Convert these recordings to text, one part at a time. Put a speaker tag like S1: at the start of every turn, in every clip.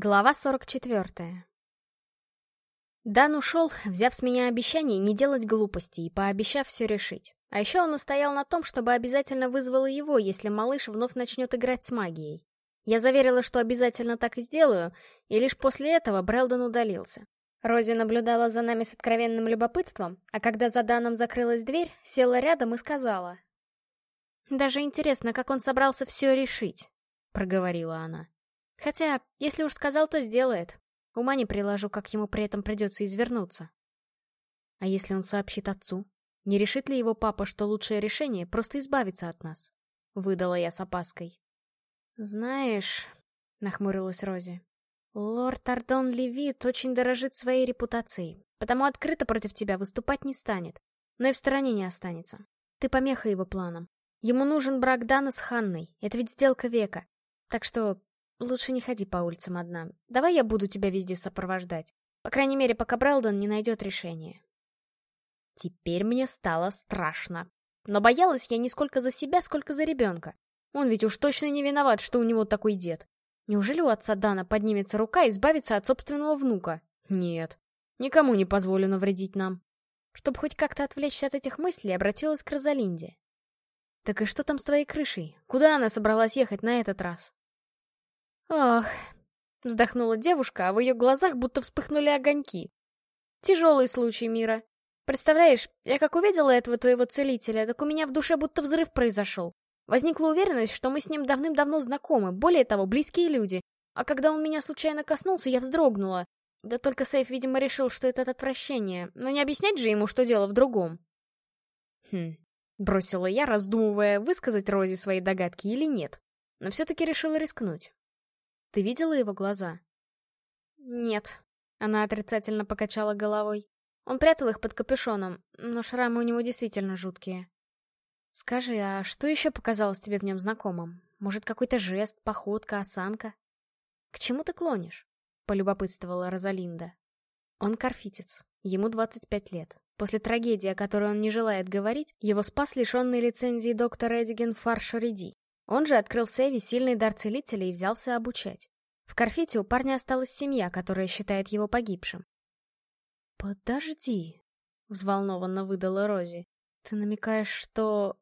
S1: Глава 44. Дан ушел, взяв с меня обещание не делать глупостей и пообещав все решить. А еще он настоял на том, чтобы обязательно вызвала его, если малыш вновь начнет играть с магией. Я заверила, что обязательно так и сделаю, и лишь после этого Брэлдон удалился. Рози наблюдала за нами с откровенным любопытством, а когда за Даном закрылась дверь, села рядом и сказала. «Даже интересно, как он собрался все решить», — проговорила она. Хотя, если уж сказал, то сделает. Ума не приложу, как ему при этом придется извернуться. А если он сообщит отцу? Не решит ли его папа, что лучшее решение — просто избавиться от нас? Выдала я с опаской. Знаешь, — нахмурилась Рози, — лорд Ардон Левит очень дорожит своей репутацией, потому открыто против тебя выступать не станет, но и в стороне не останется. Ты помеха его планам. Ему нужен брак Дана с Ханной, это ведь сделка века. Так что Лучше не ходи по улицам одна. Давай я буду тебя везде сопровождать. По крайней мере, пока Брэлдон не найдет решения. Теперь мне стало страшно. Но боялась я не сколько за себя, сколько за ребенка. Он ведь уж точно не виноват, что у него такой дед. Неужели у отца Дана поднимется рука и избавится от собственного внука? Нет. Никому не позволю навредить нам. Чтобы хоть как-то отвлечься от этих мыслей, обратилась к Розалинде. «Так и что там с твоей крышей? Куда она собралась ехать на этот раз?» «Ох», — вздохнула девушка, а в ее глазах будто вспыхнули огоньки. «Тяжелый случай, Мира. Представляешь, я как увидела этого твоего целителя, так у меня в душе будто взрыв произошел. Возникла уверенность, что мы с ним давным-давно знакомы, более того, близкие люди. А когда он меня случайно коснулся, я вздрогнула. Да только Сейф, видимо, решил, что это от отвращения. Но не объяснять же ему, что дело в другом. Хм, бросила я, раздумывая, высказать Розе свои догадки или нет. Но все-таки решила рискнуть. Ты видела его глаза? Нет. Она отрицательно покачала головой. Он прятал их под капюшоном, но шрамы у него действительно жуткие. Скажи, а что еще показалось тебе в нем знакомым? Может, какой-то жест, походка, осанка? К чему ты клонишь? Полюбопытствовала Розалинда. Он карфитец. Ему 25 лет. После трагедии, о которой он не желает говорить, его спас лишенный лицензии доктор Эдиген Фаршориди. Он же открыл в сильный дар целителя и взялся обучать. В Карфите у парня осталась семья, которая считает его погибшим. «Подожди», — взволнованно выдала Рози. «Ты намекаешь, что...»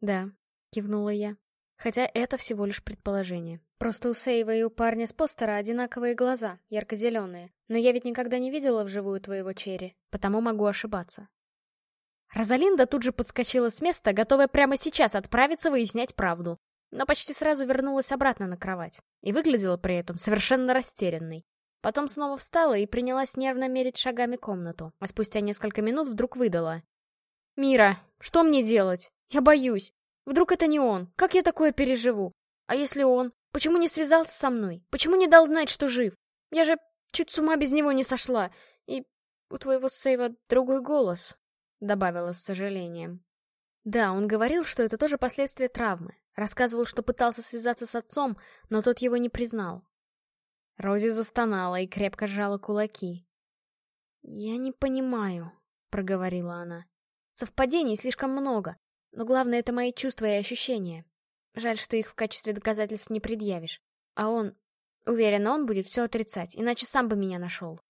S1: «Да», — кивнула я. Хотя это всего лишь предположение. Просто у Сейва и у парня с постера одинаковые глаза, ярко-зеленые. Но я ведь никогда не видела вживую твоего черри, потому могу ошибаться. Розалинда тут же подскочила с места, готовая прямо сейчас отправиться выяснять правду. Но почти сразу вернулась обратно на кровать. И выглядела при этом совершенно растерянной. Потом снова встала и принялась нервно мерить шагами комнату, а спустя несколько минут вдруг выдала. «Мира, что мне делать? Я боюсь. Вдруг это не он? Как я такое переживу? А если он? Почему не связался со мной? Почему не дал знать, что жив? Я же чуть с ума без него не сошла. И у твоего сейва другой голос. — добавила с сожалением. Да, он говорил, что это тоже последствия травмы. Рассказывал, что пытался связаться с отцом, но тот его не признал. Рози застонала и крепко сжала кулаки. «Я не понимаю», — проговорила она. «Совпадений слишком много, но главное — это мои чувства и ощущения. Жаль, что их в качестве доказательств не предъявишь. А он... Уверена, он будет все отрицать, иначе сам бы меня нашел.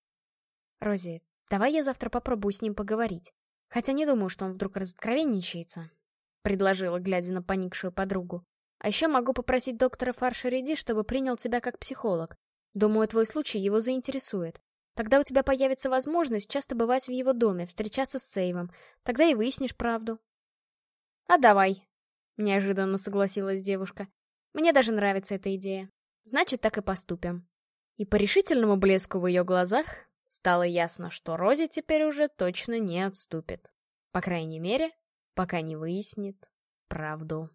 S1: Рози, давай я завтра попробую с ним поговорить. Хотя не думаю, что он вдруг разоткровенничается, — предложила, глядя на поникшую подругу. А еще могу попросить доктора Фаршериди, чтобы принял тебя как психолог. Думаю, твой случай его заинтересует. Тогда у тебя появится возможность часто бывать в его доме, встречаться с Сейвом. Тогда и выяснишь правду. А давай, — неожиданно согласилась девушка. Мне даже нравится эта идея. Значит, так и поступим. И по решительному блеску в ее глазах Стало ясно, что Рози теперь уже точно не отступит. По крайней мере, пока не выяснит правду.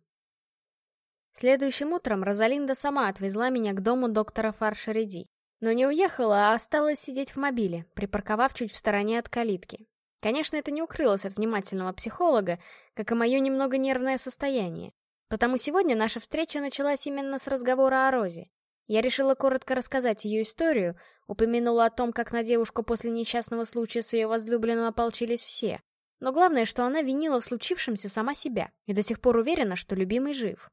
S1: Следующим утром Розалинда сама отвезла меня к дому доктора Фаршериди. Но не уехала, а осталась сидеть в мобиле, припарковав чуть в стороне от калитки. Конечно, это не укрылось от внимательного психолога, как и мое немного нервное состояние. Потому сегодня наша встреча началась именно с разговора о Розе. Я решила коротко рассказать ее историю, упомянула о том, как на девушку после несчастного случая с ее возлюбленным ополчились все. Но главное, что она винила в случившемся сама себя и до сих пор уверена, что любимый жив.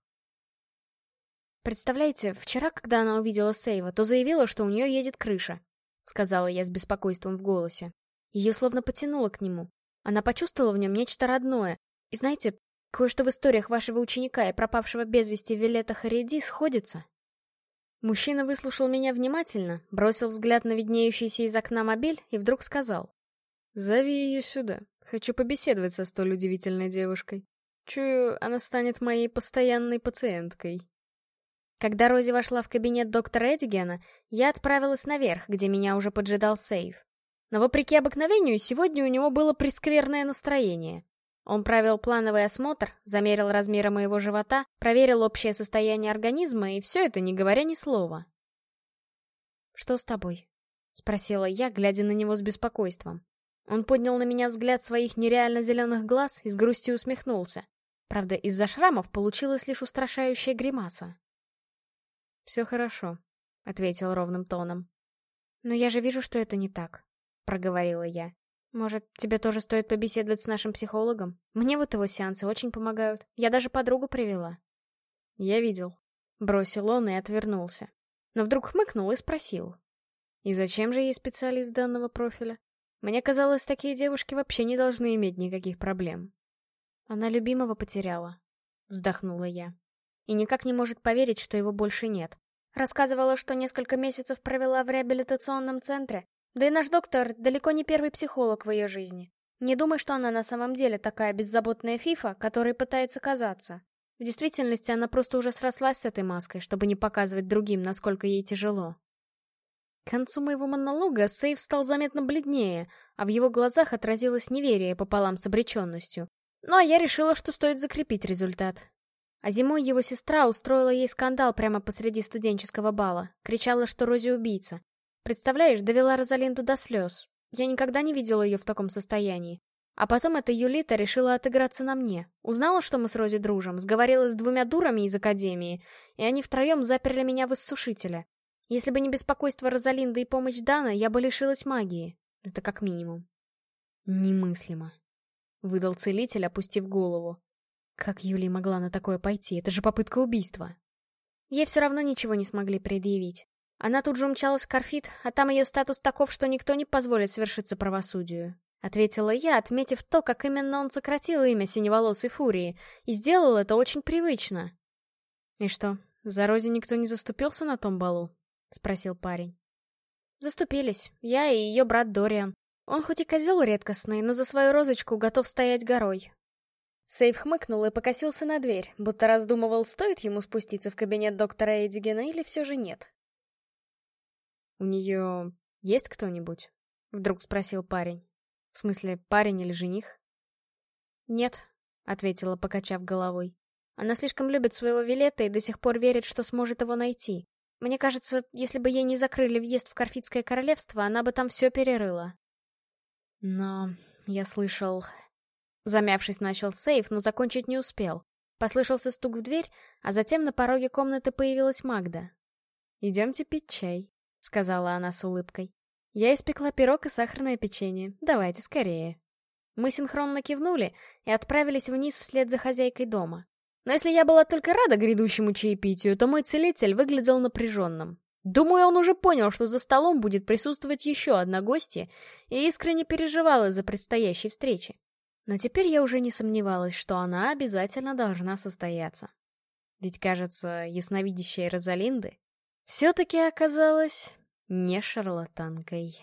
S1: Представляете, вчера, когда она увидела Сейва, то заявила, что у нее едет крыша. Сказала я с беспокойством в голосе. Ее словно потянуло к нему. Она почувствовала в нем нечто родное. И знаете, кое-что в историях вашего ученика и пропавшего без вести Вилета Хариди сходится. Мужчина выслушал меня внимательно, бросил взгляд на виднеющийся из окна мобиль и вдруг сказал. «Зови ее сюда. Хочу побеседовать со столь удивительной девушкой. Чую, она станет моей постоянной пациенткой». Когда Рози вошла в кабинет доктора Эдигена, я отправилась наверх, где меня уже поджидал сейф. Но вопреки обыкновению, сегодня у него было прескверное настроение. Он провел плановый осмотр, замерил размеры моего живота, проверил общее состояние организма, и все это не говоря ни слова. «Что с тобой?» — спросила я, глядя на него с беспокойством. Он поднял на меня взгляд своих нереально зеленых глаз и с грустью усмехнулся. Правда, из-за шрамов получилась лишь устрашающая гримаса. «Все хорошо», — ответил ровным тоном. «Но я же вижу, что это не так», — проговорила я. Может, тебе тоже стоит побеседовать с нашим психологом? Мне вот его сеансы очень помогают. Я даже подругу привела. Я видел. Бросил он и отвернулся. Но вдруг хмыкнул и спросил. И зачем же ей специалист данного профиля? Мне казалось, такие девушки вообще не должны иметь никаких проблем. Она любимого потеряла. Вздохнула я. И никак не может поверить, что его больше нет. Рассказывала, что несколько месяцев провела в реабилитационном центре, да и наш доктор далеко не первый психолог в ее жизни. Не думай, что она на самом деле такая беззаботная фифа, которой пытается казаться. В действительности она просто уже срослась с этой маской, чтобы не показывать другим, насколько ей тяжело. К концу моего монолога Сейв стал заметно бледнее, а в его глазах отразилось неверие пополам с обреченностью. Ну а я решила, что стоит закрепить результат. А зимой его сестра устроила ей скандал прямо посреди студенческого бала. Кричала, что Рози убийца. Представляешь, довела Розалинду до слез. Я никогда не видела ее в таком состоянии. А потом эта Юлита решила отыграться на мне. Узнала, что мы с Рози дружим, сговорилась с двумя дурами из Академии, и они втроем заперли меня в иссушителя. Если бы не беспокойство Розалинды и помощь Дана, я бы лишилась магии. Это как минимум. Немыслимо. Выдал целитель, опустив голову. Как Юлия могла на такое пойти? Это же попытка убийства. Ей все равно ничего не смогли предъявить. Она тут же умчалась в Карфит, а там ее статус таков, что никто не позволит свершиться правосудию. Ответила я, отметив то, как именно он сократил имя синеволосой фурии, и сделал это очень привычно. «И что, за Рози никто не заступился на том балу?» — спросил парень. «Заступились. Я и ее брат Дориан. Он хоть и козел редкостный, но за свою розочку готов стоять горой». Сейф хмыкнул и покосился на дверь, будто раздумывал, стоит ему спуститься в кабинет доктора Эдигена или все же нет. «У нее есть кто-нибудь?» — вдруг спросил парень. «В смысле, парень или жених?» «Нет», — ответила, покачав головой. «Она слишком любит своего Вилета и до сих пор верит, что сможет его найти. Мне кажется, если бы ей не закрыли въезд в Карфитское королевство, она бы там все перерыла». «Но я слышал...» Замявшись, начал сейф, но закончить не успел. Послышался стук в дверь, а затем на пороге комнаты появилась Магда. «Идемте пить чай», — сказала она с улыбкой. «Я испекла пирог и сахарное печенье. Давайте скорее». Мы синхронно кивнули и отправились вниз вслед за хозяйкой дома. Но если я была только рада грядущему чаепитию, то мой целитель выглядел напряженным. Думаю, он уже понял, что за столом будет присутствовать еще одна гостья, и искренне переживал из-за предстоящей встречи. Но теперь я уже не сомневалась, что она обязательно должна состояться. Ведь, кажется, ясновидящая Розалинды все-таки оказалась не шарлатанкой.